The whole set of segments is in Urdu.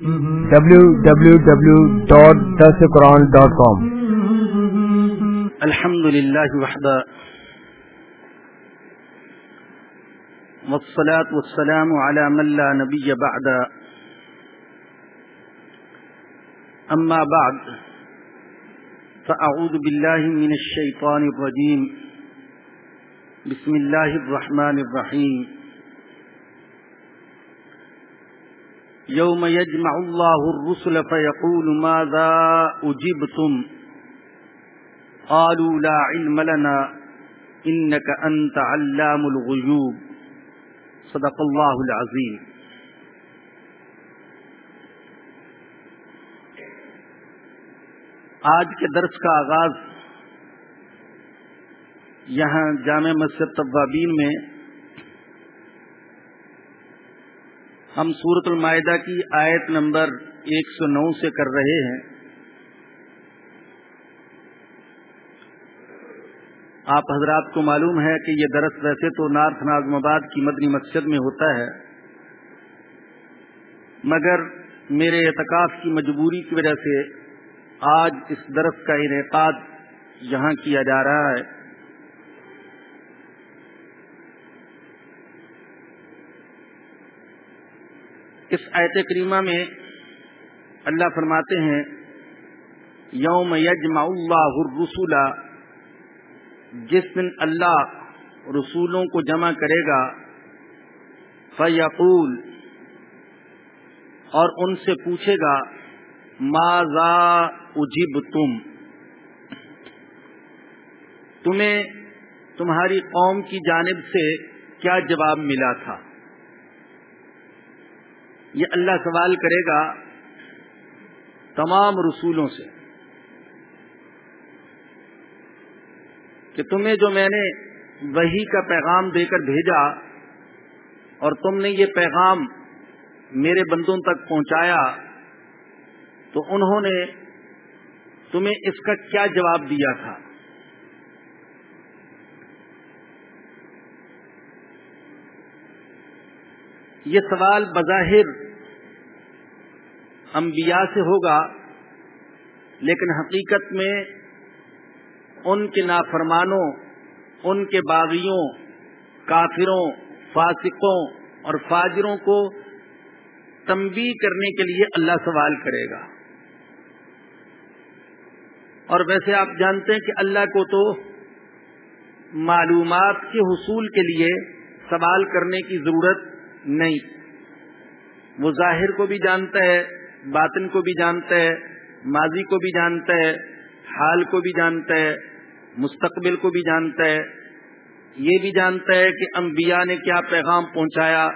www.dasquran.com الحمد لله وحده والصلاة والسلام على من لا نبي بعد أما بعد فأعوذ بالله من الشيطان الرجيم بسم الله الرحمن الرحيم يوم يجمع الله الرسل فيقول ماذا أجبتم؟ قالوا لا علم لنا، إنك أنت علام الغيوب. صدق الله العظيم. آج کے درس کا آغاز یہاں جامع مسجد طوابین میں ہم سورت المائدہ کی آیت نمبر ایک سو نو سے کر رہے ہیں۔ آپ حضرات کو معلوم ہے کہ یہ درس ویسے تو نارتھ نازم آباد کی مدنی مسجد میں ہوتا ہے، مگر میرے اعتکاف کی مجبوری کی وجہ سے آج اس درس کا انعقاد یہاں کیا جا رہا ہے۔ اس آیت کریمہ میں اللہ فرماتے ہیں، یوم یجمع اللہ الرسول، جس دن اللہ رسولوں کو جمع کرے گا، فیقول، اور ان سے پوچھے گا ماضا اجب تم تمہیں تمہاری قوم کی جانب سے کیا جواب ملا تھا؟ یہ اللہ سوال کرے گا تمام رسولوں سے کہ تمہیں جو میں نے وہی کا پیغام دے کر بھیجا اور تم نے یہ پیغام میرے بندوں تک پہنچایا تو انہوں نے تمہیں اس کا کیا جواب دیا تھا؟ یہ سوال بظاہر انبیاء سے ہوگا، لیکن حقیقت میں ان کے نافرمانوں، ان کے باغیوں، کافروں، فاسقوں اور فاجروں کو تمبی کرنے کے لیے اللہ سوال کرے گا۔ اور ویسے آپ جانتے ہیں کہ اللہ کو تو معلومات کے حصول کے لیے سوال کرنے کی ضرورت نہیں۔ وہ ظاہر کو بھی جانتا ہے، باطن کو بھی جانتا ہے، ماضی کو بھی جانتا ہے، حال کو بھی جانتا ہے، مستقبل کو بھی جانتا ہے۔ یہ بھی جانتا ہے کہ انبیاء نے کیا پیغام پہنچایا۔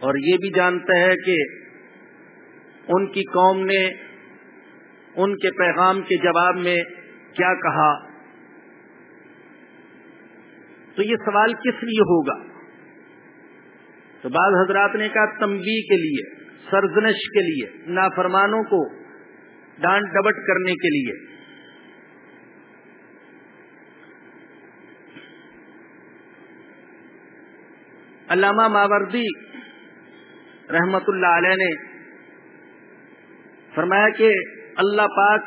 اور یہ بھی جانتا ہے کہ ان کی قوم نے ان کے پیغام کے جواب میں کیا کہا۔ تو یہ سوال کس لیے ہوگا؟ تو بعض حضرات نے کہا تمبی کے لیے، سرزنش کے لیے، نافرمانوں کو ڈانٹ ڈبٹ کرنے کے لیے۔ علامہ ماوردی رحمت اللہ علیہ نے فرمایا کہ اللہ پاک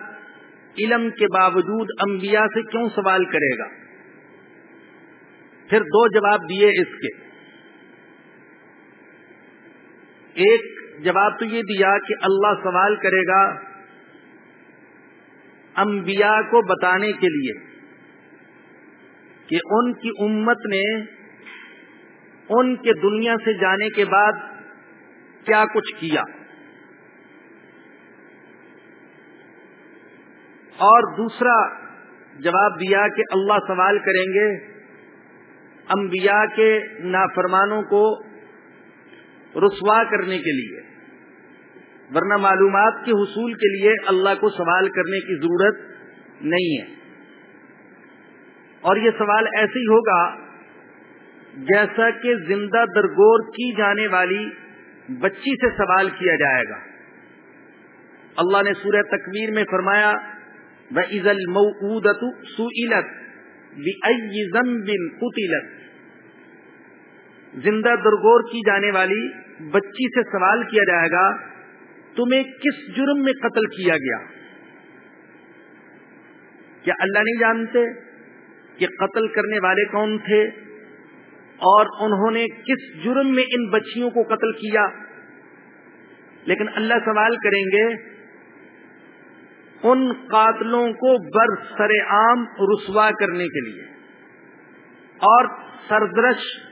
علم کے باوجود انبیاء سے کیوں سوال کرے گا؟ پھر دو جواب دیے اس کے۔ ایک جواب تو یہ دیا کہ اللہ سوال کرے گا انبیاء کو بتانے کے لیے کہ ان کی امت نے ان کے دنیا سے جانے کے بعد کیا کچھ کیا۔ اور دوسرا جواب دیا کہ اللہ سوال کریں گے انبیاء کے نافرمانوں کو رسوا کرنے کے لیے۔ ورنہ معلومات کے حصول کے لیے اللہ کو سوال کرنے کی ضرورت نہیں ہے۔ اور یہ سوال ایسے ہی ہوگا جیسا کہ زندہ درگور کی جانے والی بچی سے سوال کیا جائے گا۔ اللہ نے سورہ تکویر میں فرمایا و عزل مؤدت سوئلت بن قتلت زندہ درگور کی جانے والی بچی سے سوال کیا جائے گا، تمہیں کس جرم میں قتل کیا گیا؟ کیا اللہ نہیں جانتے کہ قتل کرنے والے کون تھے؟ اور انہوں نے کس جرم میں ان بچیوں کو قتل کیا؟ لیکن اللہ سوال کریں گے، ان قاتلوں کو بر سر عام رسوا کرنے کے لیے اور سردرش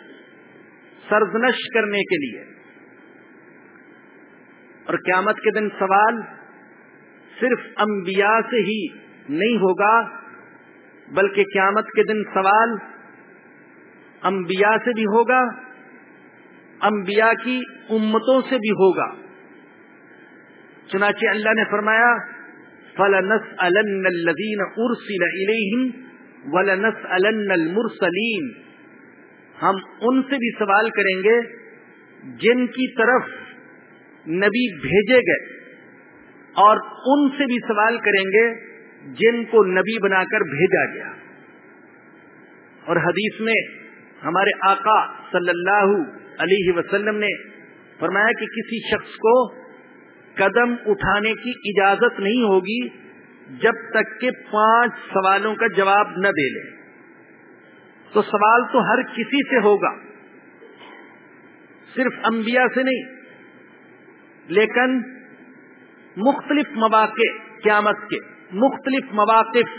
سرزنش کرنے کے لیے۔ اور قیامت کے دن سوال صرف انبیاء سے ہی نہیں ہوگا، بلکہ قیامت کے دن سوال انبیاء سے بھی ہوگا، انبیاء کی امتوں سے بھی ہوگا۔ چنانچہ اللہ نے فرمایا فلنس الدین ارسل ولنس المرسلین ہم ان سے بھی سوال کریں گے جن کی طرف نبی بھیجے گئے اور ان سے بھی سوال کریں گے جن کو نبی بنا کر بھیجا گیا۔ اور حدیث میں ہمارے آقا صلی اللہ علیہ وسلم نے فرمایا کہ کسی شخص کو قدم اٹھانے کی اجازت نہیں ہوگی جب تک کہ پانچ سوالوں کا جواب نہ دے لے۔ تو سوال تو ہر کسی سے ہوگا، صرف انبیاء سے نہیں، لیکن مختلف مواقع، قیامت کے مختلف مواقف،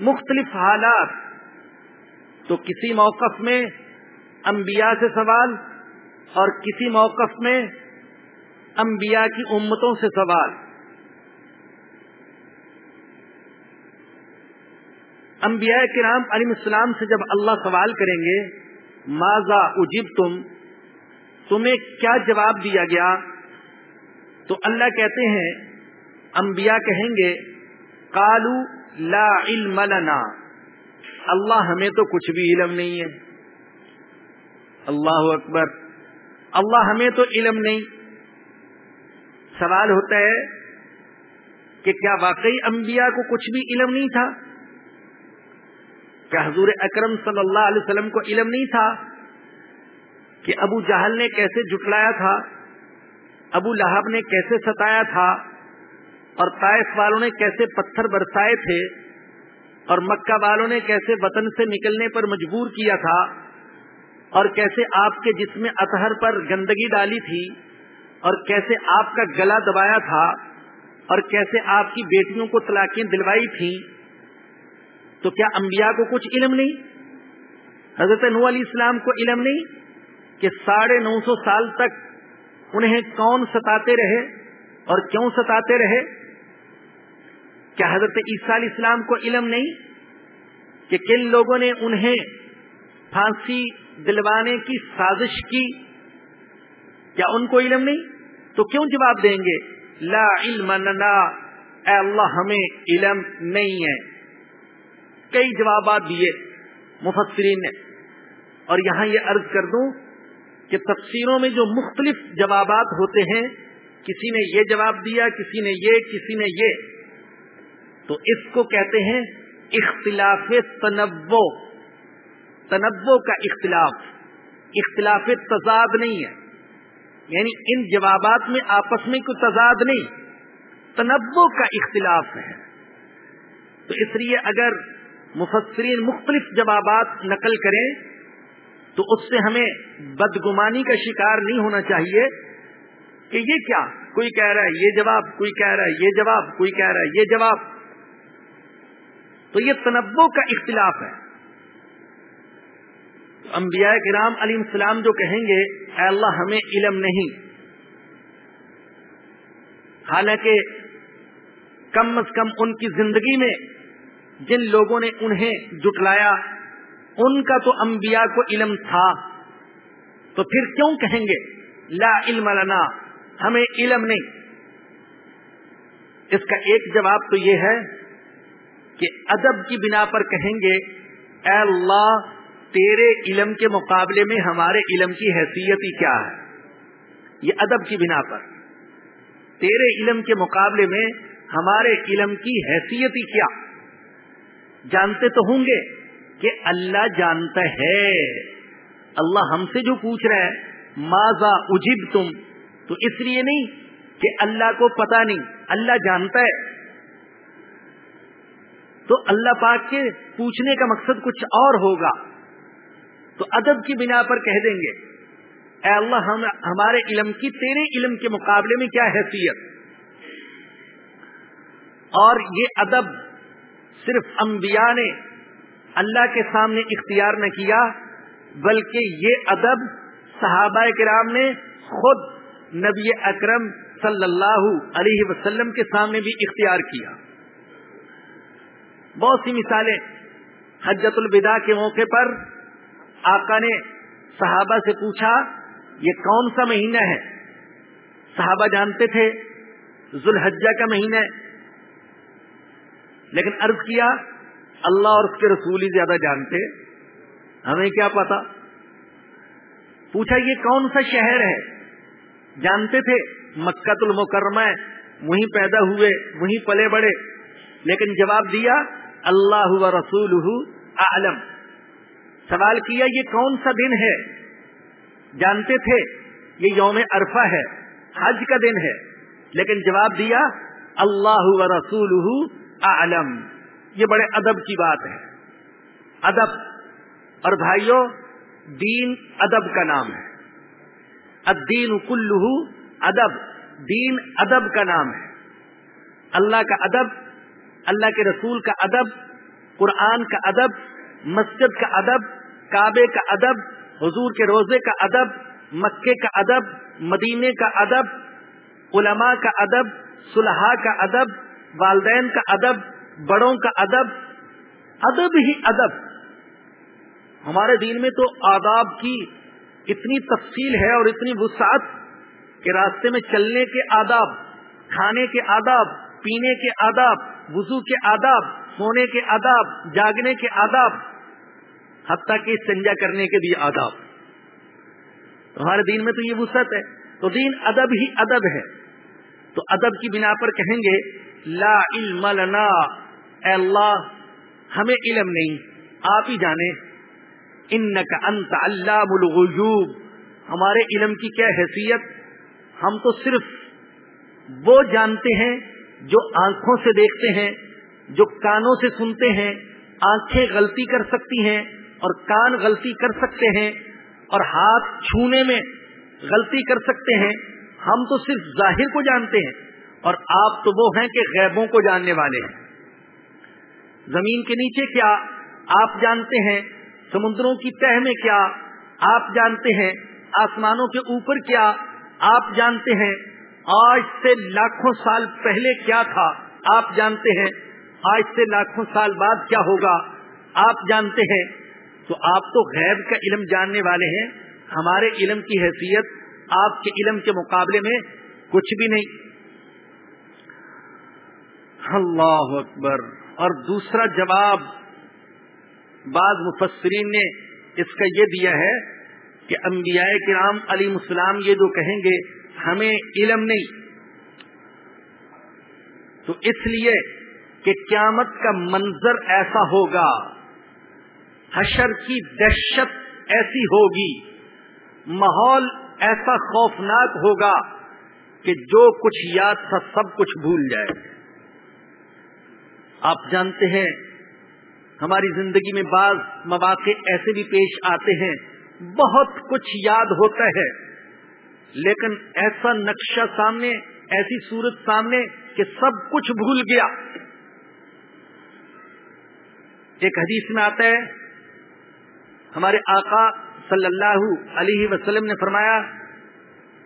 مختلف حالات، تو کسی موقف میں انبیاء سے سوال اور کسی موقف میں انبیاء کی امتوں سے سوال۔ انبیاء کرام علیہ السلام سے جب اللہ سوال کریں گے ماضا اجب تم تمہیں کیا جواب دیا گیا؟ تو اللہ کہتے ہیں، انبیاء کہیں گے کالو لا علم لنا. اللہ ہمیں تو کچھ بھی علم نہیں ہے۔ اللہ اکبر۔ اللہ ہمیں تو علم نہیں۔ سوال ہوتا ہے کہ کیا واقعی انبیاء کو کچھ بھی علم نہیں تھا؟ کیا حضور اکرم صلی اللہ علیہ وسلم کو علم نہیں تھا کہ ابو جہل نے کیسے جٹلایا تھا، ابو لہب نے کیسے ستایا تھا، اور طائف والوں نے کیسے پتھر برسائے تھے، اور مکہ والوں نے کیسے وطن سے نکلنے پر مجبور کیا تھا، اور کیسے آپ کے جسم اطہر پر گندگی ڈالی تھی، اور کیسے آپ کا گلا دبایا تھا، اور کیسے آپ کی بیٹیوں کو طلاقیں دلوائی تھی تو کیا انبیاء کو کچھ علم نہیں؟ حضرت نو علیہ السلام کو علم نہیں کہ ساڑھے نو سو سال تک انہیں کون ستاتے رہے اور کیوں ستاتے رہے؟ کیا حضرت عیسیٰ علیہ السلام کو علم نہیں کہ کن لوگوں نے انہیں پھانسی دلوانے کی سازش کی؟ کیا ان کو علم نہیں؟ تو کیوں جواب دیں گے؟ لا علم لنا، اے اللہ ہمیں علم نہیں ہے۔ کئی جوابات دیے مفسرین نے۔ اور یہاں یہ عرض کر دوں کہ تفسیروں میں جو مختلف جوابات ہوتے ہیں، کسی نے یہ جواب دیا، کسی نے یہ، کسی نے یہ۔ تو اس کو کہتے ہیں اختلاف تنوع۔ تنوع کا اختلاف۔ اختلاف تضاد نہیں ہے۔ یعنی ان جوابات میں آپس میں کوئی تضاد نہیں۔ تنوع کا اختلاف ہے۔ تو اس لیے اگر مفسرین مختلف جوابات نقل کریں تو اس سے ہمیں بدگمانی کا شکار نہیں ہونا چاہیے کہ یہ کیا؟ کوئی کہہ رہا ہے یہ جواب، کوئی کہہ رہا ہے یہ جواب، کوئی کہہ رہا ہے یہ جواب۔ تو یہ تنوع کا اختلاف ہے۔ انبیاء کرام علیہ السلام جو کہیں گے، اے اللہ ہمیں علم نہیں۔ حالانکہ کم از کم ان کی زندگی میں جن لوگوں نے انہیں جٹلایا، ان کا تو انبیاء کو علم تھا۔ تو پھر کیوں کہیں گے؟ لا علم لنا، ہمیں علم نہیں۔ اس کا ایک جواب تو یہ ہے کہ ادب کی بنا پر کہیں گے، اے اللہ، تیرے علم کے مقابلے میں ہمارے علم کی حیثیت ہی کیا ہے؟ یہ ادب کی بنا پر۔ تیرے علم کے مقابلے میں ہمارے علم کی حیثیت ہی کیا؟ جانتے تو ہوں گے کہ اللہ جانتا ہے۔ اللہ ہم سے جو پوچھ رہا ہے ماضا اجب تم تو اس لیے نہیں کہ اللہ کو پتا نہیں، اللہ جانتا ہے۔ تو اللہ پاک کے پوچھنے کا مقصد کچھ اور ہوگا۔ تو ادب کی بنا پر کہہ دیں گے، اے اللہ، ہم، ہمارے علم کی، تیرے علم کے مقابلے میں کیا حیثیت؟ اور یہ ادب صرف انبیاء نے اللہ کے سامنے اختیار نہ کیا، بلکہ یہ ادب صحابہ کرام نے خود نبی اکرم صلی اللہ علیہ وسلم کے سامنے بھی اختیار کیا۔ بہت سی مثالیں حجت الوداع کے موقع پر آقا نے صحابہ سے پوچھا، یہ کون سا مہینہ ہے؟ صحابہ جانتے تھے، ذوالحجہ کا مہینہ ہے۔ لیکن عرض کیا، اللہ اور اس کے رسول ہی زیادہ جانتے۔ ہمیں کیا پتا؟ پوچھا، یہ کون سا شہر ہے؟ جانتے تھے، مکہ المکرمہ وہیں پیدا ہوئے، وہیں پلے بڑے لیکن جواب دیا، اللہ و رسول عالم سوال کیا، یہ کون سا دن ہے؟ جانتے تھے، یہ یوم عرفہ ہے، حج کا دن ہے۔ لیکن جواب دیا، اللہ و رسول عالم یہ بڑے ادب کی بات ہے ادب اور بھائیوں دین ادب کا نام ہے الدین کلو ادب دین ادب کا نام ہے اللہ کا ادب اللہ کے رسول کا ادب قرآن کا ادب مسجد کا ادب کعبے کا ادب حضور کے روزے کا ادب مکے کا ادب مدینے کا ادب علماء کا ادب صلحاء کا ادب والدین کا ادب، بڑوں کا ادب ادب ہی ادب۔ ہمارے دین میں تو آداب کی اتنی تفصیل ہے اور اتنی وسعت کہ راستے میں چلنے کے آداب، کھانے کے آداب، پینے کے آداب، وضو کے آداب، سونے کے آداب، جاگنے کے آداب، حتیٰ کہ سنجا کرنے کے بھی آداب۔ ہمارے دین میں تو یہ وسعت ہے۔ تو دین ادب ہی ادب ہے۔ تو ادب کی بنا پر کہیں گے، لا علم لنا، اے اللہ، ہمیں علم نہیں، آپ ہی جانے۔ ان کا انت اللہ الغیوب، ہمارے علم کی کیا حیثیت؟ ہم تو صرف وہ جانتے ہیں جو آنکھوں سے دیکھتے ہیں، جو کانوں سے سنتے ہیں، آنکھیں غلطی کر سکتی ہیں اور کان غلطی کر سکتے ہیں اور ہاتھ چھونے میں غلطی کر سکتے ہیں۔ ہم تو صرف ظاہر کو جانتے ہیں اور آپ تو وہ ہیں کہ غیبوں کو جاننے والے ہیں۔ زمین کے نیچے کیا آپ جانتے ہیں؟ سمندروں کی تہ میں کیا آپ جانتے ہیں؟ آسمانوں کے اوپر کیا آپ جانتے ہیں؟ آج سے لاکھوں سال پہلے کیا تھا؟ آپ جانتے ہیں۔ آج سے لاکھوں سال بعد کیا ہوگا؟ آپ جانتے ہیں۔ تو آپ تو غیب کا علم جاننے والے ہیں۔ ہمارے علم کی حیثیت آپ کے علم کے مقابلے میں کچھ بھی نہیں۔ اللہ اکبر۔ اور دوسرا جواب بعض مفسرین نے اس کا یہ دیا ہے کہ انبیاء کرام علی مسلام یہ جو کہیں گے، ہمیں علم نہیں۔ تو اس لیے کہ قیامت کا منظر ایسا ہوگا، حشر کی دہشت ایسی ہوگی، ماحول ایسا خوفناک ہوگا کہ جو کچھ یاد تھا سب کچھ بھول جائے۔ آپ جانتے ہیں، ہماری زندگی میں بعض مواقع ایسے بھی پیش آتے ہیں، بہت کچھ یاد ہوتا ہے، لیکن ایسا نقشہ سامنے، ایسی صورت سامنے کہ سب کچھ بھول گیا۔ ایک حدیث میں آتا ہے، ہمارے آقا صلی اللہ علیہ وسلم نے فرمایا،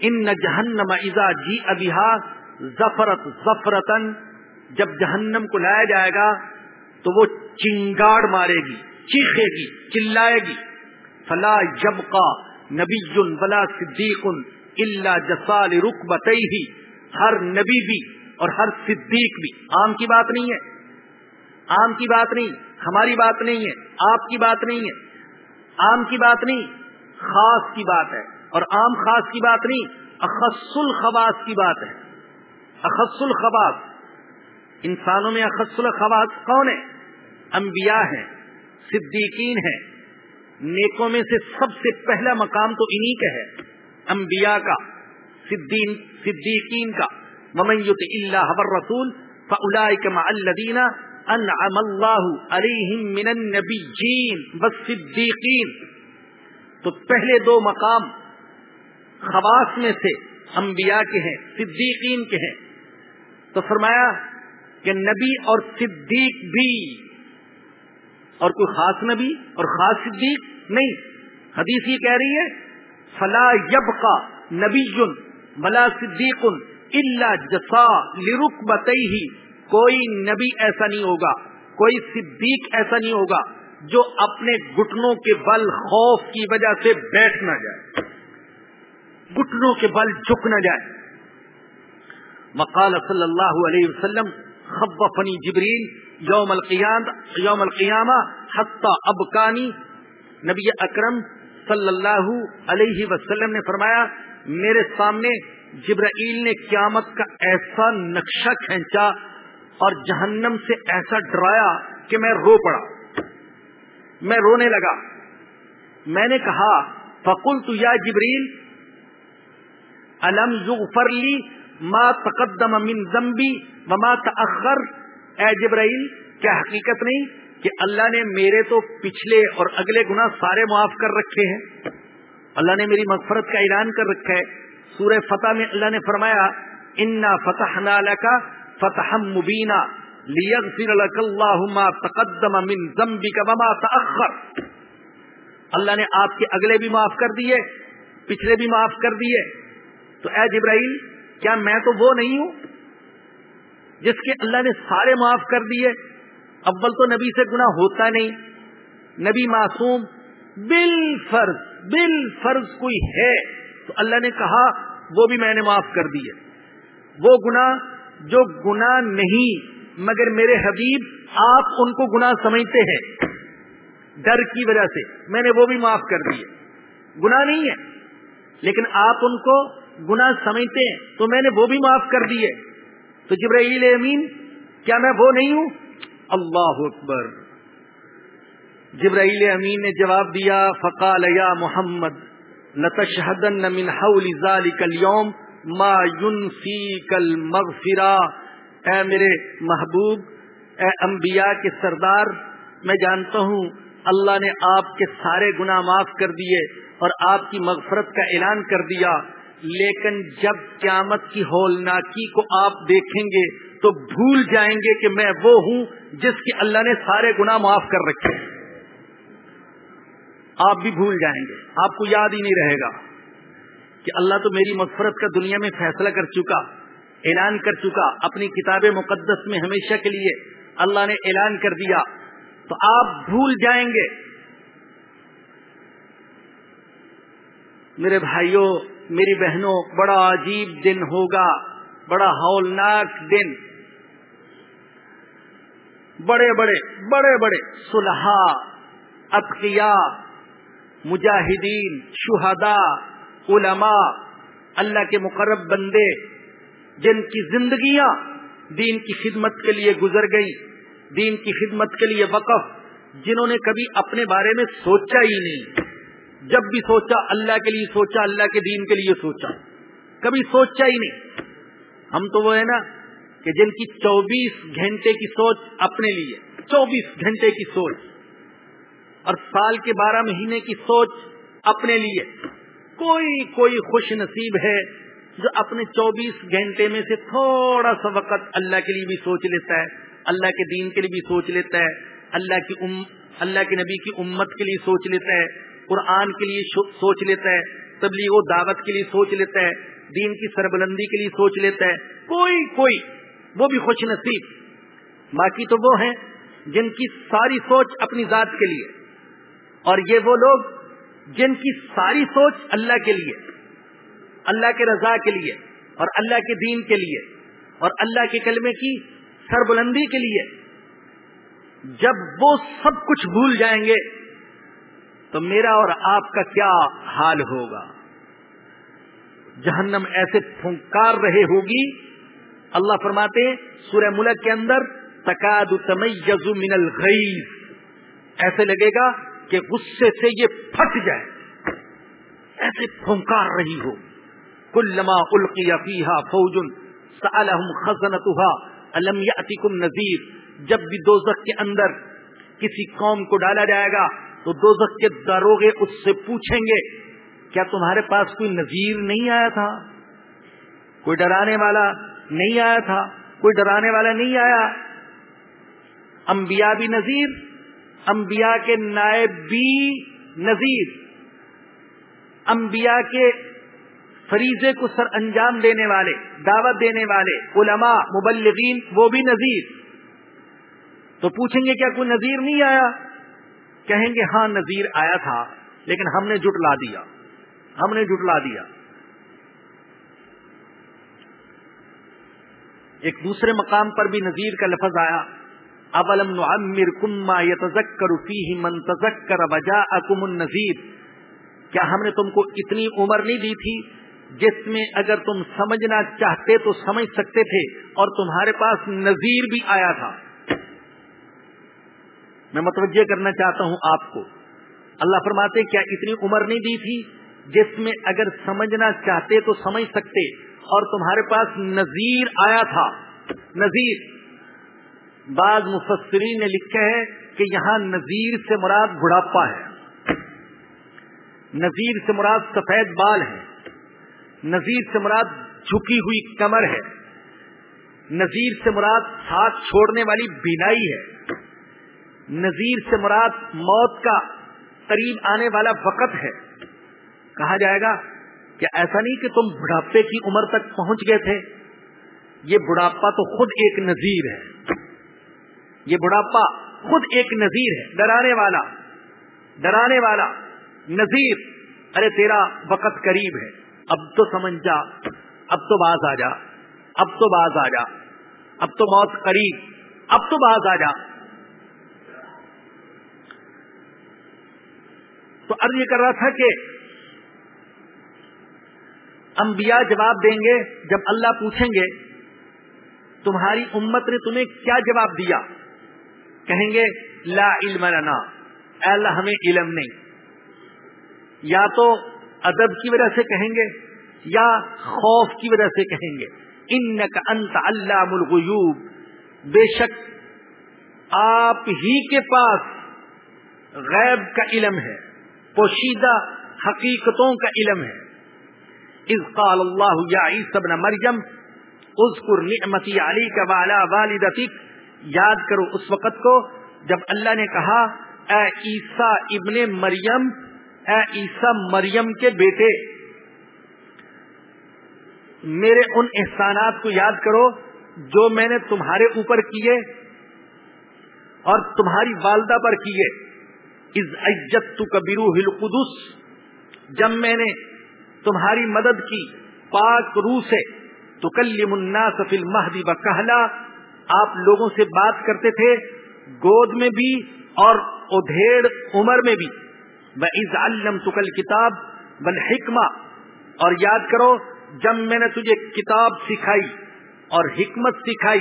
ان جہنم ایزا جی ابیہا زفرت زفرتن جب جہنم کو لایا جائے گا تو وہ چنگاڑ مارے گی، چیخے گی، چلائے گی۔ فلا جب کا نبی بلا صدیق اللہ جسال رخ بتئی ہر نبی بھی اور ہر صدیق بھی۔ عام کی بات نہیں ہے، عام کی بات نہیں، ہماری بات نہیں ہے، آپ کی بات نہیں ہے۔ عام کی بات نہیں، خاص کی بات ہے۔ اور عام خاص کی بات نہیں، اخص الخواص کی بات ہے۔ اخص الخواص۔ انسانوں میں اخص الخواص کون ہے انبیاء ہیں، صدیقین ہیں۔ نیکوں میں سے سب سے پہلا مقام تو انہی کا ہے، انبیاء کا صدیقین کا۔ ومن يطع الله والرسول فاولئك مع الذين انعم الله عليهم من النبيين والصديقين. تو پہلے دو مقام خواص میں سے انبیاء کے ہیں، صدیقین کے ہیں۔ تو فرمایا کہ نبی اور صدیق بھی، اور کوئی خاص نبی اور خاص صدیق نہیں۔ حدیث یہ کہہ رہی ہے، فلا یب کا نبی ملا صدیق اللہ جسا لرک ہی کوئی نبی ایسا نہیں ہوگا، کوئی صدیق ایسا نہیں ہوگا جو اپنے گٹنوں کے بل خوف کی وجہ سے بیٹھ نہ جائے۔ گٹنوں کے بل جھک نہ جائے۔ مقال صلی اللہ علیہ وسلم، خبفنی جبریل یوم القیام یوم القیامہ حتی ابکانی۔ نبی اکرم صلی اللہ علیہ وسلم نے فرمایا، میرے سامنے جبرائیل نے قیامت کا ایسا نقشہ کھینچا اور جہنم سے ایسا ڈرایا کہ میں رو پڑا۔ میں رونے لگا۔ میں نے کہا فکل تو یا جبریل الم یغفر لی ما تقدم من ذنبی وما تاخر اے جبرائیل، کیا حقیقت نہیں کہ اللہ نے میرے تو پچھلے اور اگلے گنا سارے معاف کر رکھے ہیں؟ اللہ نے میری مغفرت کا اعلان کر رکھا ہے۔ سورہ فتح میں اللہ نے فرمایا انا فتح کا فتح مبینہ تقدم من ذنبك وما تاخر اللہ نے آپ کے اگلے بھی معاف کر دیے، پچھلے بھی معاف کر دیے۔ تو اے جبرائیل، کیا میں تو وہ نہیں ہوں جس کے اللہ نے سارے معاف کر دیے؟ اول تو نبی سے گنا ہوتا نہیں۔ نبی معصوم بل فرض بل فرض کوئی ہے۔ تو اللہ نے کہا، وہ بھی میں نے معاف کر دیے۔ وہ گنا جو گنا نہیں، مگر میرے حبیب آپ ان کو گنا سمجھتے ہیں۔ ڈر کی وجہ سے میں نے وہ بھی معاف کر دیے گنا نہیں ہے، لیکن آپ ان کو گنا سمجھتے ہیں، تو میں نے وہ بھی معاف کر دیے تو جبرائیل امین، کیا میں وہ نہیں ہوں؟ اللہ اکبر۔ جبرائیل امین نے جواب دیا، فقال یا محمد، لتشہدن من حول ذالک اليوم ما ينفيك المغفرہ اے میرے محبوب، اے انبیاء کے سردار، میں جانتا ہوں اللہ نے آپ کے سارے گناہ معاف کر دیے اور آپ کی مغفرت کا اعلان کر دیا۔ لیکن جب قیامت کی ہولناکی کو آپ دیکھیں گے تو بھول جائیں گے کہ میں وہ ہوں جس کی اللہ نے سارے گنا معاف کر رکھے۔ آپ بھی بھول جائیں گے، آپ کو یاد ہی نہیں رہے گا۔ کہ اللہ تو میری مغفرت کا دنیا میں فیصلہ کر چکا، اعلان کر چکا، اپنی کتاب مقدس میں ہمیشہ کے لیے اللہ نے اعلان کر دیا۔ تو آپ بھول جائیں گے۔ میرے بھائیوں، میری بہنوں، بڑا عجیب دن ہوگا، بڑا ہولناک دن۔ بڑے بڑے بڑے بڑے سلحا اطقیا مجاہدین شہدا علماء، اللہ کے مقرب بندے، جن کی زندگیاں دین کی خدمت کے لیے گزر گئی دین کی خدمت کے لیے وقف، جنہوں نے کبھی اپنے بارے میں سوچا ہی نہیں۔ جب بھی سوچا، اللہ کے لیے سوچا، اللہ کے دین کے لیے سوچا۔ کبھی سوچا ہی نہیں۔ ہم تو وہ ہے نا کہ جن کی چوبیس گھنٹے کی سوچ اپنے لیے، چوبیس گھنٹے کی سوچ۔ اور سال کے بارہ مہینے کی سوچ اپنے لیے۔ کوئی کوئی خوش نصیب ہے جو اپنے چوبیس گھنٹے میں سے تھوڑا سا وقت اللہ کے لیے بھی سوچ لیتا ہے، اللہ کے دین کے لیے بھی سوچ لیتا ہے، اللہ کی ام، اللہ کے نبی کی امت کے لیے سوچ لیتا ہے، قرآن کے لیے سوچ لیتا ہے، تبلیغ و دعوت کے لیے سوچ لیتا ہے، دین کی سربلندی کے لیے سوچ لیتا ہے۔ کوئی کوئی وہ بھی خوش نصیب۔ باقی تو وہ ہیں جن کی ساری سوچ اپنی ذات کے لیے۔ اور یہ وہ لوگ جن کی ساری سوچ اللہ کے لیے، اللہ کے رضا کے لیے اور اللہ کے دین کے لیے اور اللہ کے کلمے کی سربلندی کے لیے۔ جب وہ سب کچھ بھول جائیں گے تو میرا اور آپ کا کیا حال ہوگا؟ جہنم ایسے پھنکار رہے ہوگی۔ اللہ فرماتے سورہ ملک کے اندر تقاد تمیز من الغیظ۔ ایسے لگے گا کہ غصے سے یہ پھٹ جائے۔ ایسے پھنکار رہی ہو۔ کل لما القی فیحا فوجن الم یاتکم نذیر۔ جب بھی دوزخ کے اندر کسی قوم کو ڈالا جائے گا، تو دوزخ کے داروغے اس سے پوچھیں گے، کیا تمہارے پاس کوئی نذیر نہیں آیا تھا؟ کوئی ڈرانے والا نہیں آیا تھا؟ کوئی ڈرانے والا نہیں آیا؟ انبیاء بھی نذیر انبیاء کے نائب بھی نذیر، انبیاء کے فریضے کو سر انجام دینے والے، دعوت دینے والے، علماء، مبلغین، وہ بھی نذیر۔ تو پوچھیں گے کیا کوئی نذیر نہیں آیا؟ کہیں گے ہاں نذیر آیا تھا، لیکن ہم نے جٹلا دیا۔ ہم نے جٹلا دیا۔ ایک دوسرے مقام پر بھی نذیر کا لفظ آیا۔ اولم نعمر کما یتذکر فیہ من تذکر وجاءکم النذیر کیا ہم نے تم کو اتنی عمر نہیں دی تھی جس میں اگر تم سمجھنا چاہتے تو سمجھ سکتے تھے اور تمہارے پاس نذیر بھی آیا تھا۔ میں متوجہ کرنا چاہتا ہوں آپ کو۔ اللہ فرماتے کیا اتنی عمر نہیں دی تھی جس میں اگر سمجھنا چاہتے تو سمجھ سکتے اور تمہارے پاس نذیر آیا تھا۔ نذیر۔ بعض مفسرین نے لکھا ہے کہ یہاں نذیر سے مراد بڑھاپا ہے۔ نذیر سے مراد سفید بال ہے۔ نذیر سے مراد جھکی ہوئی کمر ہے۔ نذیر سے مراد ساتھ چھوڑنے والی بینائی ہے۔ نذیر سے مراد موت کا قریب آنے والا وقت ہے۔ کہا جائے گا کہ ایسا نہیں کہ تم بڑھاپے کی عمر تک پہنچ گئے تھے۔ یہ بڑھاپا تو خود ایک نذیر ہے۔ یہ بڑھاپا خود ایک نذیر ہے، ڈرانے والا ڈرانے والا نذیر۔ ارے تیرا وقت قریب ہے، اب تو سمجھ جا، اب تو باز آ جا، اب تو باز آ جا، اب تو موت قریب، اب تو باز آ جا۔ تو ارد یہ کر رہا تھا کہ انبیاء جواب دیں گے، جب اللہ پوچھیں گے، تمہاری امت نے تمہیں کیا جواب دیا؟ کہیں گے، لا علم لنا. اے اللہ، ہمیں علم نہیں. یا تو ادب کی وجہ سے کہیں گے، یا خوف کی وجہ سے کہیں گے. ان کا انت اللہ الغیوب. بے شک، آپ ہی کے پاس غیب کا علم ہے، پوشیدہ حقیقتوں کا علم ہے. از قال اللہ یا عیسی ابن مریم، اذکر نعمتی علی کا والا والدتک. یاد کرو اس وقت کو جب اللہ نے کہا، اے عیسیٰ ابن مریم، اے عیسیٰ مریم کے بیٹے، میرے ان احسانات کو یاد کرو جو میں نے تمہارے اوپر کیے اور تمہاری والدہ پر کیے۔ از عزت تو کبیرو ہل قدس جب میں نے تمہاری مدد کی پاک روح سے تو کل منا سفل مہدی و کہلا آپ لوگوں سے بات کرتے تھے، گود میں بھی اور ادھیڑ عمر میں بھی۔ از علم تکل کتاب بل حکمہ اور یاد کرو، جب میں نے تجھے کتاب سکھائی اور حکمت سکھائی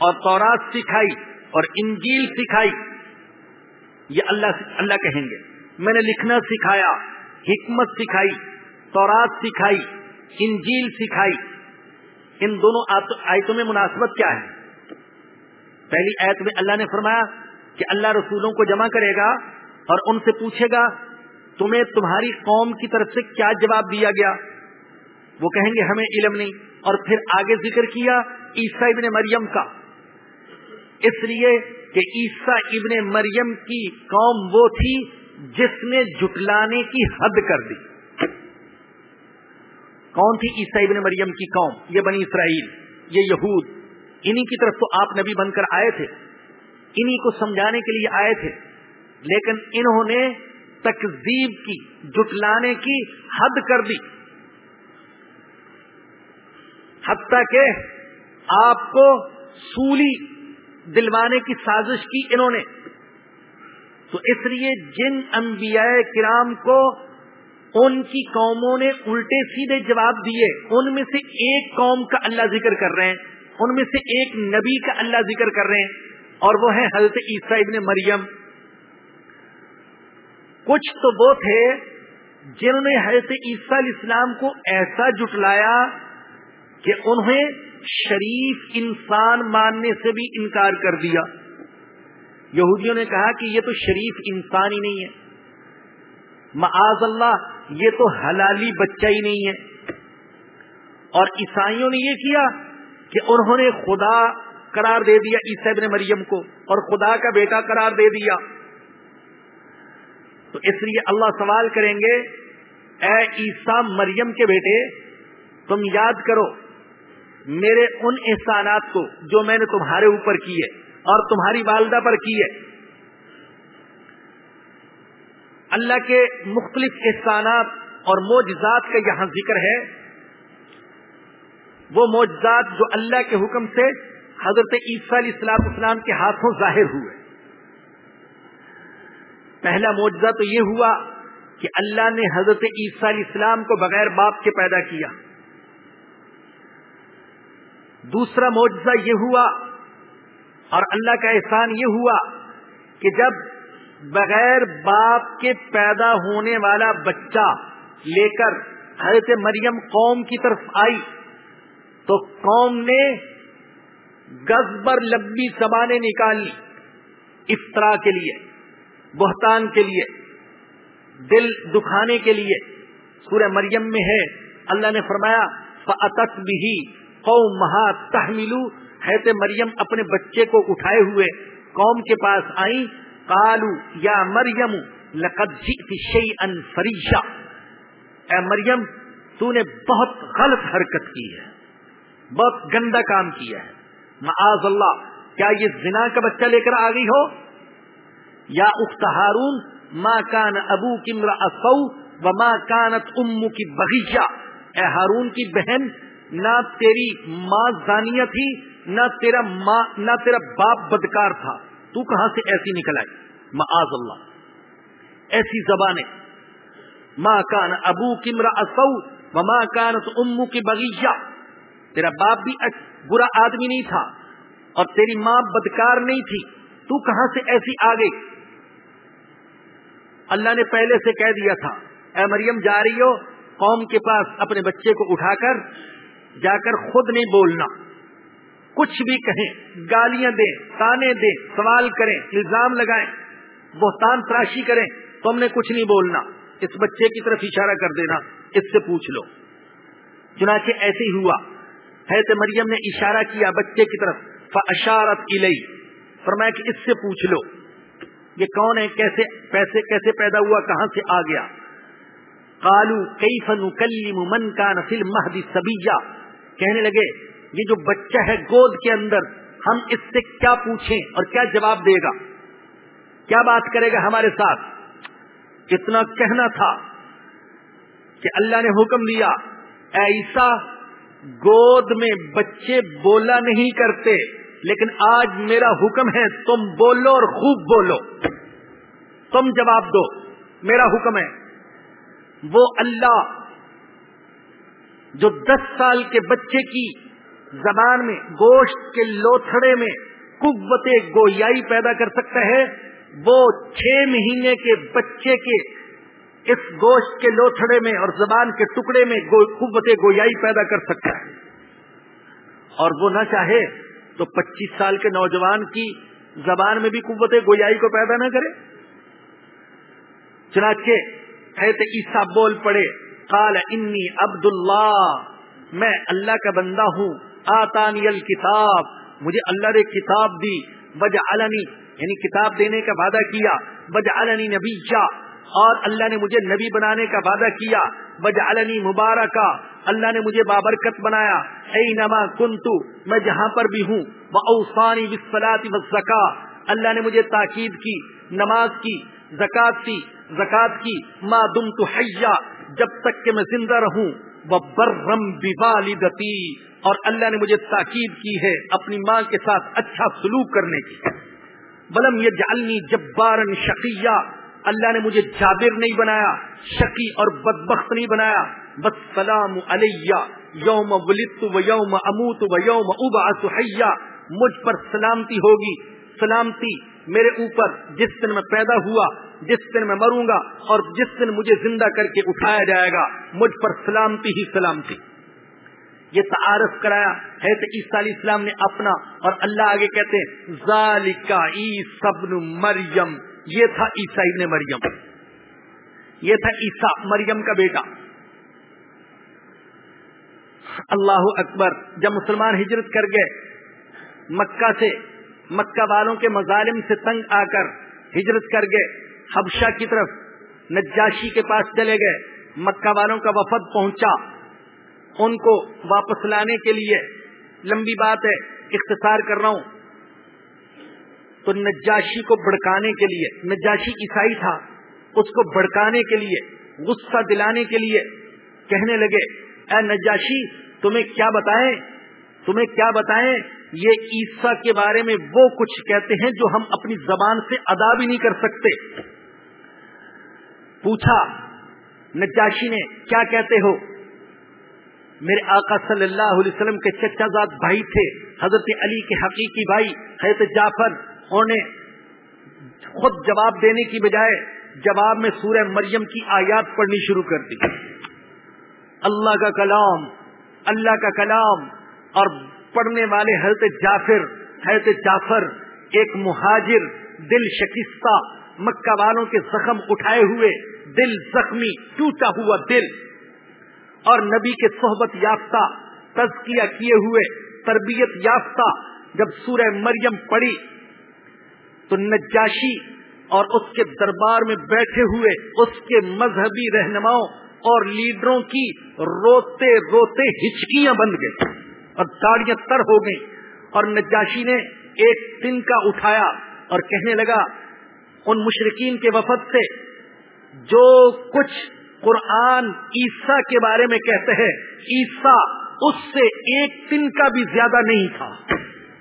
اور تورات سکھائی اور انجیل سکھائی، یہ اللہ اللہ کہیں گے۔ میں نے لکھنا سکھایا، حکمت سکھائی، تورات سکھائی، انجیل سکھائی۔ ان دونوں آیتوں میں مناسبت کیا ہے؟ پہلی آیت میں اللہ نے فرمایا کہ اللہ رسولوں کو جمع کرے گا اور ان سے پوچھے گا، تمہیں تمہاری قوم کی طرف سے کیا جواب دیا گیا؟ وہ کہیں گے، ہمیں علم نہیں۔ اور پھر آگے ذکر کیا عیسیٰ ابن مریم کا۔ اس لیے کہ عیسیٰ ابن مریم کی قوم وہ تھی جس نے جٹلانے کی حد کر دی۔ کون تھی عیسیٰ ابن مریم کی قوم؟ یہ بنی اسرائیل، یہ یہود۔ انہی کی طرف تو آپ نبی بن کر آئے تھے، انہی کو سمجھانے کے لیے آئے تھے، لیکن انہوں نے تکزیب کی، جٹلانے کی حد کر دی۔ حتیٰ کہ آپ کو سولی دلوانے کی سازش کی انہوں نے۔ تو اس لیے جن انبیاء کرام کو ان کی قوموں نے الٹے سیدھے جواب دیے، ان میں سے ایک قوم کا اللہ ذکر کر رہے ہیں۔ ان میں سے ایک نبی کا اللہ ذکر کر رہے ہیں، اور وہ ہے حضرت عیسیٰ ابن مریم۔ کچھ تو وہ تھے جنہوں نے حضرت عیسیٰ علیہ السلام کو ایسا جٹلایا کہ انہیں شریف انسان ماننے سے بھی انکار کر دیا۔ یہودیوں نے کہا کہ یہ تو شریف انسان ہی نہیں ہے۔ معاذ اللہ، یہ تو حلالی بچہ ہی نہیں ہے۔ اور عیسائیوں نے یہ کیا کہ انہوں نے خدا قرار دے دیا عیسی ابن مریم کو اور خدا کا بیٹا قرار دے دیا۔ تو اس لیے اللہ سوال کریں گے، اے عیسا مریم کے بیٹے، تم یاد کرو، میرے ان احسانات کو جو میں نے تمہارے اوپر کیے اور تمہاری والدہ پر کیے۔ اللہ کے مختلف احسانات اور موجزات کا یہاں ذکر ہے۔ وہ موجزات جو اللہ کے حکم سے حضرت عیسیٰ علیہ السلام اسلام کے ہاتھوں ظاہر ہوئے۔ پہلا معجزہ تو یہ ہوا کہ اللہ نے حضرت عیسیٰ علیہ السلام کو بغیر باپ کے پیدا کیا۔ دوسرا معجزہ یہ ہوا اور اللہ کا احسان یہ ہوا کہ جب بغیر باپ کے پیدا ہونے والا بچہ لے کر حضرت مریم قوم کی طرف آئی تو قوم نے گز بر لمبی زبانیں نکالی افطرا کے لیے، بہتان کے لیے، دل دکھانے کے لیے۔ سورہ مریم میں ہے، اللہ نے فرمایا فعت بھی قوم مہا تحملو حیرت مریم اپنے بچے کو اٹھائے ہوئے قوم کے پاس آئی کالو یا مریم، لقد ان فریشا۔ اے مریم، تو نے بہت غلط حرکت کی ہے۔ بہت گندا کام کیا ہے۔ معاذ اللہ، کیا یہ زنا کا بچہ لے کر آ گئی ہو؟ یا اخت ہارون ماں کان ابو کمرا اصو و ماں کانت ام کی بغیچہ اے ہارون کی بہن، نہ تیری ماں زانیہ تھی، نہ تیرا ماں، نہ تیرا باپ بدکار تھا۔ تو کہاں سے ایسی نکل آئی؟ معاذ اللہ۔ ایسی زبانیں۔ ماں کان ابو کمرا اصو و ماں کانت ام کی بغیچہ تیرا باپ بھی برا آدمی نہیں تھا اور تیری ماں بدکار نہیں تھی۔ تو کہاں سے ایسی آ گئی اللہ نے پہلے سے کہہ دیا تھا، اے مریم، جا رہی ہو، قوم کے پاس اپنے بچے کو اٹھا کر، جا کر خود نہیں بولنا۔ کچھ بھی کہیں، گالیاں دیں، تانے دیں، سوال کریں، الزام لگائیں، بہتان تراشی کریں تو ہم نے کچھ نہیں بولنا۔ اس بچے کی طرف اشارہ کر دینا، اس سے پوچھ لو۔ چنانچہ ایسے ہی ہوا۔ حیرت مریم نے اشارہ کیا بچے کی طرف اشارت الئی فرمایا کہ اس سے پوچھ لو۔ یہ کون ہے؟ کیسے، پیسے کیسے پیدا ہوا؟ کہاں سے آ گیا؟ کالو کئی فن من کا نسل مہدی سبیجا کہنے لگے، یہ جو بچہ ہے گود کے اندر، ہم اس سے کیا پوچھیں اور کیا جواب دے گا؟ کیا بات کرے گا ہمارے ساتھ؟ اتنا کہنا تھا کہ اللہ نے حکم دیا ایسا گود میں بچے بولا نہیں کرتے، لیکن آج میرا حکم ہے تم بولو اور خوب بولو۔ تم جواب دو، میرا حکم ہے۔ وہ اللہ جو دس سال کے بچے کی زبان میں، گوشت کے لوتھڑے میں قوت گویائی پیدا کر سکتا ہے، وہ چھ مہینے کے بچے کے اس گوشت کے لوتھڑے میں اور زبان کے ٹکڑے میں قوت گویائی پیدا کر سکتا ہے۔ اور وہ نہ چاہے تو پچیس سال کے نوجوان کی زبان میں بھی قوت گویائی کو پیدا نہ کرے۔ چنانچہ حیرت عیسا بول پڑے، قال انی عبد اللہ میں اللہ کا بندہ ہوں، آتانی الکتاب، مجھے اللہ نے کتاب دی بج یعنی کتاب دینے کا وعدہ کیا بج علنی نبی اور اللہ نے مجھے نبی بنانے کا وعدہ کیا بج علنی مبارکہ اللہ نے مجھے بابرکت بنایا اے نما کنتو، میں جہاں پر بھی ہوں وہ اوسانی بسلاتی اللہ نے مجھے تاکید کی، نماز کی زکات کی زکات کی، ما دم تو حیا جب تک کہ میں زندہ رہوں وہ برم والدتی اور اللہ نے مجھے تاکید کی ہے اپنی ماں کے ساتھ اچھا سلوک کرنے کی۔ بلم یہ جالنی جبارن شقیہ اللہ نے مجھے جابر نہیں بنایا شکی اور بدبخت نہیں بنایا۔ بس سلام علیہ، یوم ولدت و یوم اموت و یوم ابعث حیا۔ مجھ پر سلامتی ہوگی، سلامتی میرے اوپر۔ جس دن میں پیدا ہوا، جس دن میں مروں گا اور جس دن مجھے زندہ کر کے اٹھایا جائے گا، مجھ پر سلامتی ہی سلامتی۔ یہ تعارف کرایا۔ ہے تو عیسیٰ علیہ السلام نے اپنا اور اللہ آگے کہتے ہیں، ذالکا عیسبن مریم۔ یہ تھا عیسا ابن مریم۔ یہ تھا عیسا مریم کا بیٹا۔ اللہ اکبر، جب مسلمان ہجرت کر گئے، مکہ سے، مکہ والوں کے مظالم سے تنگ آ کر ہجرت کر گئے۔ حبشہ کی طرف نجاشی کے پاس چلے گئے۔ مکہ والوں کا وفد پہنچا۔ ان کو واپس لانے کے لیے لمبی بات ہے، اختصار کر رہا ہوں۔ تو نجاشی کو بڑکانے کے لیے، نجاشی عیسائی تھا، اس کو بڑکانے کے لیے، غصہ دلانے کے لیے کہنے لگے، اے نجاشی، تمہیں کیا بتائیں؟ تمہیں کیا بتائیں؟ یہ عیسا کے بارے میں وہ کچھ کہتے ہیں جو ہم اپنی زبان سے ادا بھی نہیں کر سکتے۔ پوچھا، نجاشی نے، کیا کہتے ہو؟ میرے آقا صلی اللہ علیہ وسلم کے چچا زاد بھائی تھے، حضرت علی کے حقیقی بھائی، حضرت جعفر انہوں نے خود جواب دینے کی بجائے جواب میں سورہ مریم کی آیات پڑھنی شروع کر دی۔ اللہ کا کلام، اللہ کا کلام اور پڑھنے والے حضرت جعفر حضرت جعفر، ایک مہاجر، دل شکستہ، مکہ والوں کے زخم اٹھائے ہوئے، دل زخمی، ٹوٹا ہوا دل۔ اور نبی کے صحبت یافتہ، تزکیہ کیے ہوئے، تربیت یافتہ، جب سورہ مریم پڑی تو نجاشی اور اس کے دربار میں بیٹھے ہوئے اس کے مذہبی رہنماؤں اور لیڈروں کی روتے روتے ہچکیاں بند گئی اور داڑیاں تر ہو گئی اور نجاشی نے ایک دن کا اٹھایا اور کہنے لگا، ان مشرقین کے وفد سے جو کچھ قرآن عیسا کے بارے میں کہتے ہیں عیسا اس سے ایک دن کا بھی زیادہ نہیں تھا۔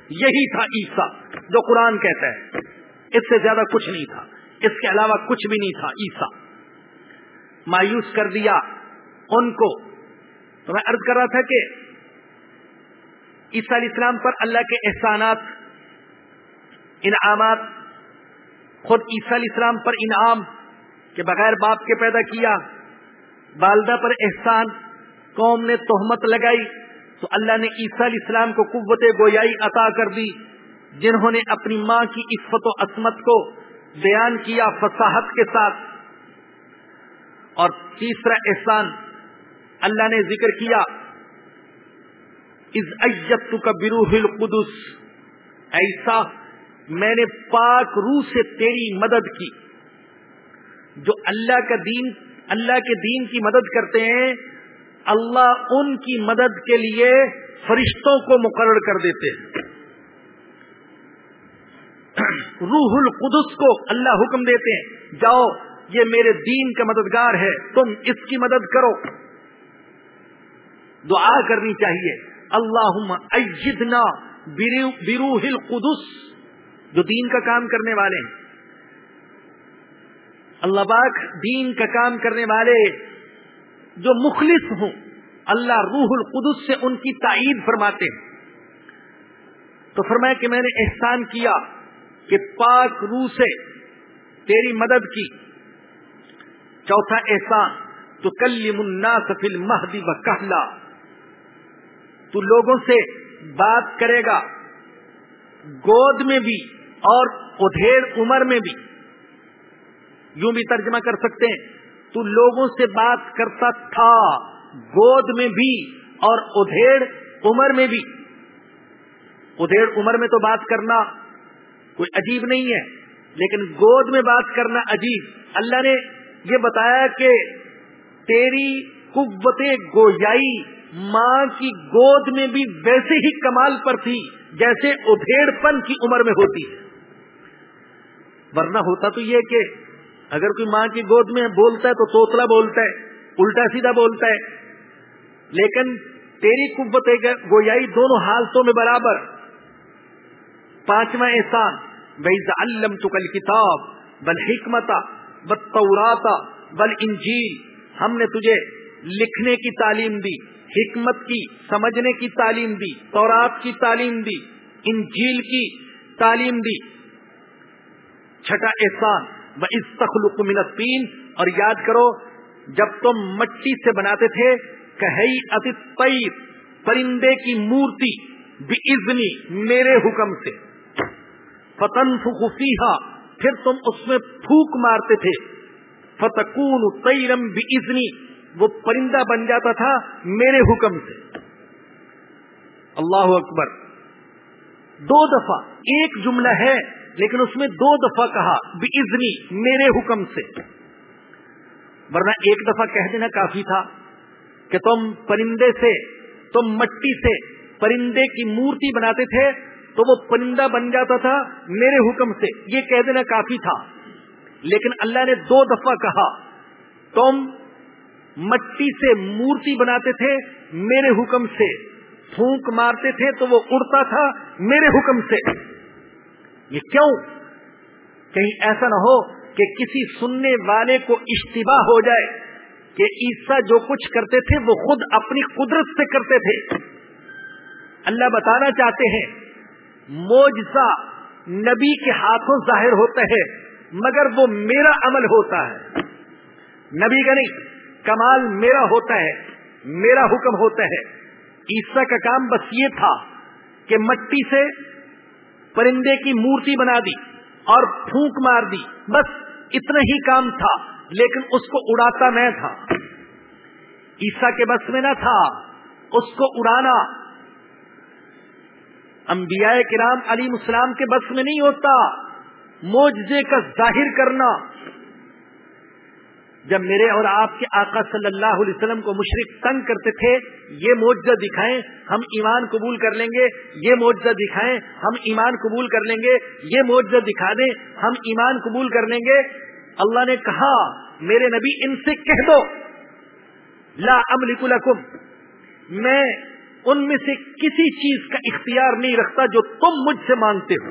یہی تھا عیسا جو قرآن کہتا ہے۔ اس سے زیادہ کچھ نہیں تھا۔ اس کے علاوہ کچھ بھی نہیں تھا۔ عیسا مایوس کر دیا ان کو۔ تو میں عرض کر رہا تھا کہ عیسیٰ علیہ السلام پر اللہ کے احسانات، انعامات، خود عیسیٰ علیہ السلام پر انعام کہ بغیر باپ کے پیدا کیا، والدہ پر احسان، قوم نے تہمت لگائی، تو اللہ نے عیسیٰ علیہ السلام کو قوت گویائی عطا کر دی۔ جنہوں نے اپنی ماں کی عصفت و عصمت کو بیان کیا فصاحت کے ساتھ۔ اور تیسرا احسان، اللہ نے ذکر کیا از ایت کا بروح القدس ایسا میں نے پاک روح سے تیری مدد کی۔ جو اللہ کا دین، اللہ کے دین کی مدد کرتے ہیں، اللہ ان کی مدد کے لیے فرشتوں کو مقرر کر دیتے ہیں۔ روح القدس کو اللہ حکم دیتے ہیں، جاؤ، یہ میرے دین کا مددگار ہے، تم اس کی مدد کرو۔ دعا کرنی چاہیے۔ اللہ ایدنا بروح القدس جو دین کا کام کرنے والے ہیں۔ اللہ پاک دین کا کام کرنے والے جو مخلص ہوں، اللہ روح القدس سے ان کی تائید فرماتے ہیں۔ تو فرمایا کہ میں نے احسان کیا۔ کہ پاک روح سے تیری مدد کی۔ چوتھا احسان تو کل منا سفل مہدی و تو لوگوں سے بات کرے گا، گود میں بھی اور ادھیڑ عمر میں بھی۔ یوں بھی ترجمہ کر سکتے ہیں، تو لوگوں سے بات کرتا تھا، گود میں بھی اور ادھیڑ عمر میں بھی۔ ادھیڑ عمر میں تو بات کرنا کوئی عجیب نہیں ہے، لیکن گود میں بات کرنا عجیب۔ اللہ نے یہ بتایا کہ تیری قوت گویائی ماں کی گود میں بھی ویسے ہی کمال پر تھی جیسے ادھیڑ پن کی عمر میں ہوتی۔ ہے ورنہ ہوتا تو یہ کہ اگر کوئی ماں کی گود میں بولتا ہے تو توتلا بولتا ہے، الٹا سیدھا بولتا ہے۔ لیکن تیری قوت گویائی دونوں حالتوں میں برابر۔ پانچواں احسان علم تو کل کتاب بل حکمت بوراتا بل انجیل ہم نے تجھے لکھنے کی تعلیم دی، حکمت کی، سمجھنے کی تعلیم دی، تورات کی تعلیم دی، انجیل کی تعلیم دی۔ چھٹا احسان تخلق من الطین اور یاد کرو، جب تم مٹی سے بناتے تھے کہ پرندے کی مورتی بزنی میرے حکم سے فتن فیحا پھر تم اس میں پھوک مارتے تھے۔ فتکون تیرم بزنی وہ پرندہ بن جاتا تھا میرے حکم سے۔ اللہ اکبر۔ دو دفعہ، ایک جملہ ہے، لیکن اس میں دو دفعہ کہا بزنی میرے حکم سے۔ ورنہ ایک دفعہ کہہ دینا کافی تھا کہ تم پرندے سے، تم مٹی سے پرندے کی مورتی بناتے تھے تو وہ پرندہ بن جاتا تھا میرے حکم سے۔ یہ کہہ دینا کافی تھا۔ لیکن اللہ نے دو دفعہ کہا، تم مٹی سے مورتی بناتے تھے میرے حکم سے۔ پھونک مارتے تھے تو وہ اڑتا تھا میرے حکم سے۔ یہ کیوں؟ کہیں ایسا نہ ہو کہ کسی سننے والے کو اشتباہ ہو جائے کہ عیسا جو کچھ کرتے تھے وہ خود اپنی قدرت سے کرتے تھے۔ اللہ بتانا چاہتے ہیں موجزہ نبی کے ہاتھوں ظاہر ہوتا ہے مگر وہ میرا عمل ہوتا ہے۔ نبی کا نہیں، کمال میرا ہوتا ہے، میرا حکم ہوتا ہے۔ عیسا کا کام بس یہ تھا کہ مٹی سے پرندے کی مورتی بنا دی اور پھونک مار دی۔ بس اتنا ہی کام تھا، لیکن اس کو اڑاتا میں تھا۔ عیسا کے بس میں نہ تھا، اس کو اڑانا انبیاء کرام علی مسلام کے بس میں نہیں ہوتا موجے کا ظاہر کرنا۔ جب میرے اور آپ کے آقا صلی اللہ علیہ وسلم کو مشرق تنگ کرتے تھے، یہ معجزہ دکھائیں، ہم ایمان قبول کر لیں گے، یہ معجزہ دکھائیں، ہم ایمان قبول کر لیں گے، یہ معجزہ دکھا دیں، ہم ایمان قبول کر لیں گے۔ اللہ نے کہا، میرے نبی ان سے کہہ دو، لا املک لکم، میں ان میں سے کسی چیز کا اختیار نہیں رکھتا جو تم مجھ سے مانگتے ہو۔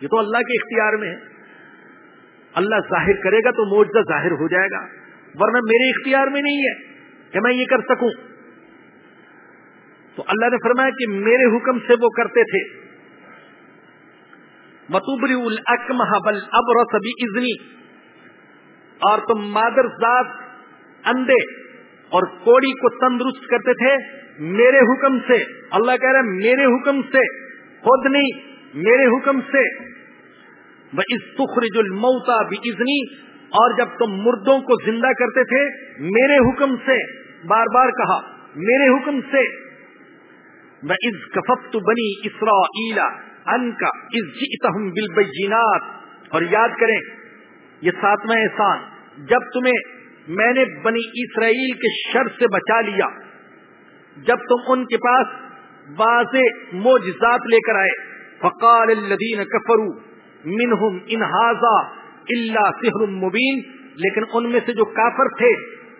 یہ تو اللہ کے اختیار میں ہے۔ اللہ ظاہر کرے گا تو معجزہ ظاہر ہو جائے گا۔ ورنہ میرے اختیار میں نہیں ہے کہ میں یہ کر سکوں۔ تو اللہ نے فرمایا کہ میرے حکم سے وہ کرتے تھے۔ متوبری الکمہ بل اب رسبی ازنی اور تم مادر ذات اندے اور کوڑی کو تندرست کرتے تھے۔ میرے حکم سے، اللہ کہہ رہے میرے حکم سے، خود نہیں، میرے حکم سے۔ وہ اس تخرج الموتا بھی اور جب تم مردوں کو زندہ کرتے تھے، میرے حکم سے، بار بار کہا، میرے حکم سے۔ میں از کفت بنی اسرا ان کا بل اور یاد کریں، یہ ساتواں احسان، جب تمہیں میں نے بنی اسرائیل کے شر سے بچا لیا جب تم ان کے پاس واضح موجزات لے کر آئے۔ فقال الذین کفرو منہم انہذا اللہ سحر مبین۔ لیکن ان میں سے جو کافر تھے،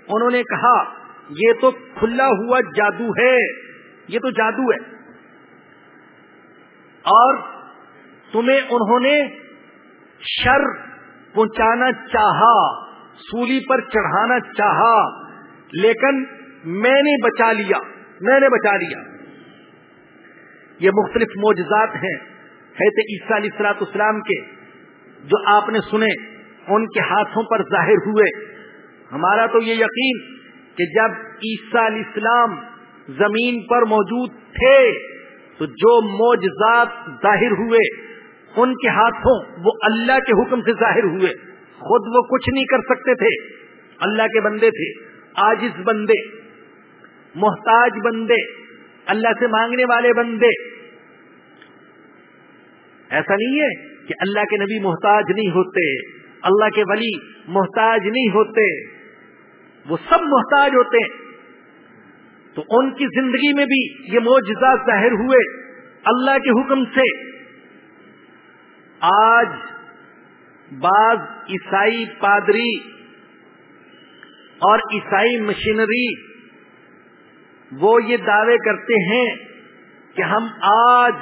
انہوں نے کہا، یہ تو کھلا ہوا جادو ہے۔ یہ تو جادو ہے۔ اور تمہیں انہوں نے شر پہنچانا چاہا، سولی پر چڑھانا چاہا، لیکن میں نے بچا لیا۔ میں نے بچا لیا۔ یہ مختلف معجزات ہیں حیث عیسیٰ علیہ السلاط اسلام کے، جو آپ نے سنے، ان کے ہاتھوں پر ظاہر ہوئے۔ ہمارا تو یہ یقین کہ جب عیسیٰ علیہ السلام زمین پر موجود تھے، تو جو موجزات ظاہر ہوئے، ان کے ہاتھوں وہ اللہ کے حکم سے ظاہر ہوئے۔ خود وہ کچھ نہیں کر سکتے تھے۔ اللہ کے بندے تھے، آجز بندے۔ محتاج بندے، اللہ سے مانگنے والے بندے۔ ایسا نہیں ہے کہ اللہ کے نبی محتاج نہیں ہوتے، اللہ کے ولی محتاج نہیں ہوتے، وہ سب محتاج ہوتے ہیں۔ تو ان کی زندگی میں بھی یہ معجزات ظاہر ہوئے اللہ کے حکم سے۔ آج بعض عیسائی پادری اور عیسائی مشینری وہ یہ دعوے کرتے ہیں کہ ہم آج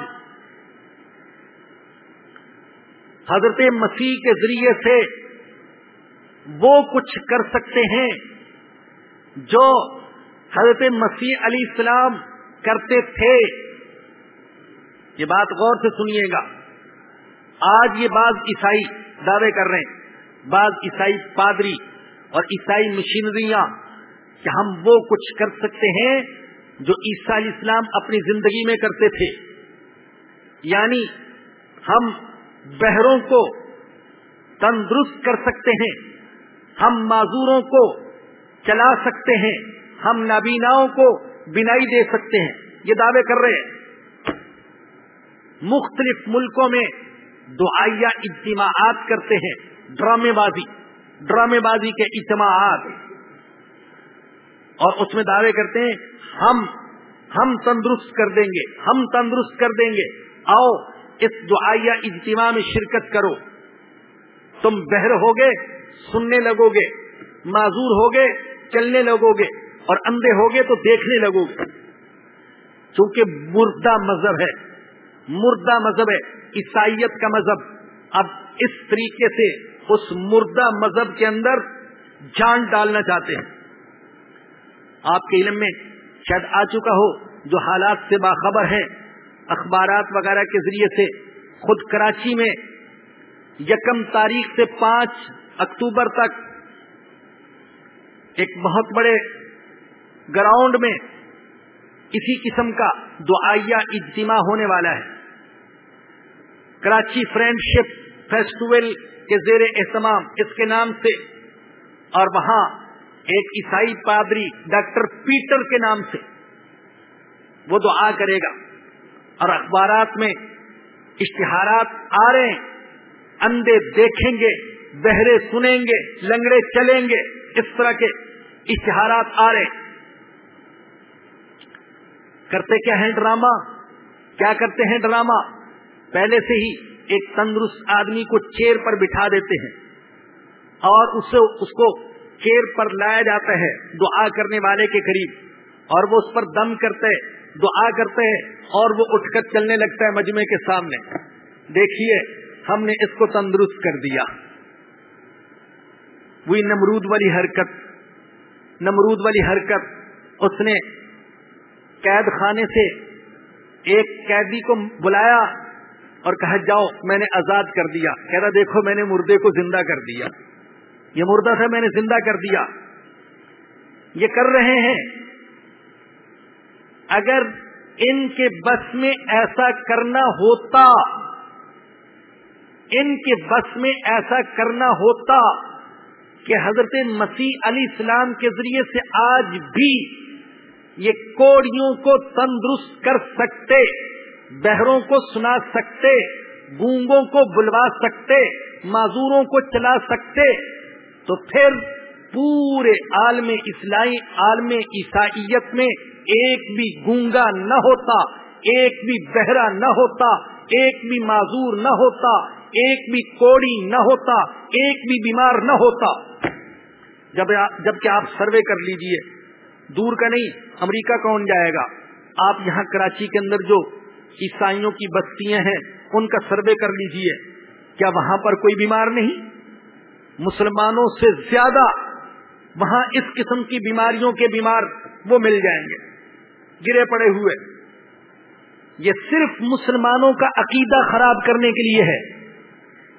حضرت مسیح کے ذریعے سے وہ کچھ کر سکتے ہیں جو حضرت مسیح علیہ السلام کرتے تھے۔ یہ بات غور سے سنیے گا۔ آج یہ بعض عیسائی دعوے کر رہے ہیں، بعض عیسائی پادری اور عیسائی مشینریاں۔ کہ ہم وہ کچھ کر سکتے ہیں جو عیسیٰ علیہ السلام اپنی زندگی میں کرتے تھے۔ یعنی ہم بہروں کو تندرست کر سکتے ہیں، ہم معذوروں کو چلا سکتے ہیں، ہم نابیناؤں کو بینائی دے سکتے ہیں۔ یہ دعوے کر رہے ہیں۔ مختلف ملکوں میں دعائیا اجتماعات کرتے ہیں، ڈرامے بازی۔ ڈرامے بازی کے اجتماعات۔ اور اس میں دعوے کرتے ہیں، ہم ہم تندرست کر دیں گے، ہم تندرست کر دیں گے۔ آؤ، اس دعائیا اجتماع میں شرکت کرو۔ تم بہر ہوگے، سننے لگو گے معذور ہوگے، چلنے لگو گے اور اندھے ہوگے تو دیکھنے لگو گے چونکہ مردہ مذہب ہے، مردہ مذہب ہے، عیسائیت کا مذہب۔ اب اس طریقے سے اس مردہ مذہب کے اندر جان ڈالنا چاہتے ہیں۔ آپ کے علم میں شاید آ چکا ہو، جو حالات سے باخبر ہیں، اخبارات وغیرہ کے ذریعے سے، خود کراچی میں یکم تاریخ سے پانچ اکتوبر تک ایک بہت بڑے گراؤنڈ میں اسی قسم کا دعائیا اجتماع ہونے والا ہے۔ کراچی فرینڈ شپ فیسٹیول کے زیر اہتمام اس کے نام سے اور وہاں ایک عیسائی پادری ڈاکٹر پیٹر کے نام سے وہ دعا کرے گا اور اخبارات میں اشتہارات آ رہے ہیں، اندھے دیکھیں گے، بہرے سنیں گے، لنگڑے چلیں گے، اس طرح کے اشتہارات آ رہے کرتے کیا ہیں ڈرامہ؟ کیا کرتے ہیں ڈرامہ؟ پہلے سے ہی ایک تندرست آدمی کو چیئر پر بٹھا دیتے ہیں اور اسے اس کو چیئر پر لایا جاتا ہے دعا کرنے والے کے قریب اور وہ اس پر دم کرتے، دعا کرتے ہیں اور وہ اٹھ کر چلنے لگتا ہے مجمے کے سامنے۔ دیکھیے، ہم نے اس کو تندرست کر دیا۔ وہی نمرود والی حرکت، نمرود والی حرکت۔ اس نے قید خانے سے ایک قیدی کو بلایا اور کہا، جاؤ، میں نے آزاد کر دیا۔ کہہ رہا دیکھو، میں نے مردے کو زندہ کر دیا۔ یہ مردہ تھا، میں نے زندہ کر دیا۔ یہ کر رہے ہیں۔ اگر ان کے بس میں ایسا کرنا ہوتا، ان کے بس میں ایسا کرنا ہوتا کہ حضرت مسیح علی اسلام کے ذریعے سے آج بھی یہ کوڑیوں کو تندرست کر سکتے، بہروں کو سنا سکتے، گونگوں کو بلوا سکتے، معذوروں کو چلا سکتے تو پھر پورے عالم اسلائی، عالم عیسائیت میں ایک بھی گونگا نہ ہوتا، ایک بھی بہرا نہ ہوتا، ایک بھی معذور نہ ہوتا، ایک بھی کوڑی نہ ہوتا، ایک بھی بیمار نہ ہوتا۔ جب جبکہ آپ سروے کر لیجیے۔ دور کا نہیں، امریکہ کون جائے گا؟ آپ یہاں کراچی کے اندر جو عیسائیوں کی بستیاں ہیں، ان کا سروے کر لیجیے۔ کیا وہاں پر کوئی بیمار نہیں؟ مسلمانوں سے زیادہ وہاں اس قسم کی بیماریوں کے بیمار وہ مل جائیں گے، گرے پڑے ہوئے۔ یہ صرف مسلمانوں کا عقیدہ خراب کرنے کے لیے ہے۔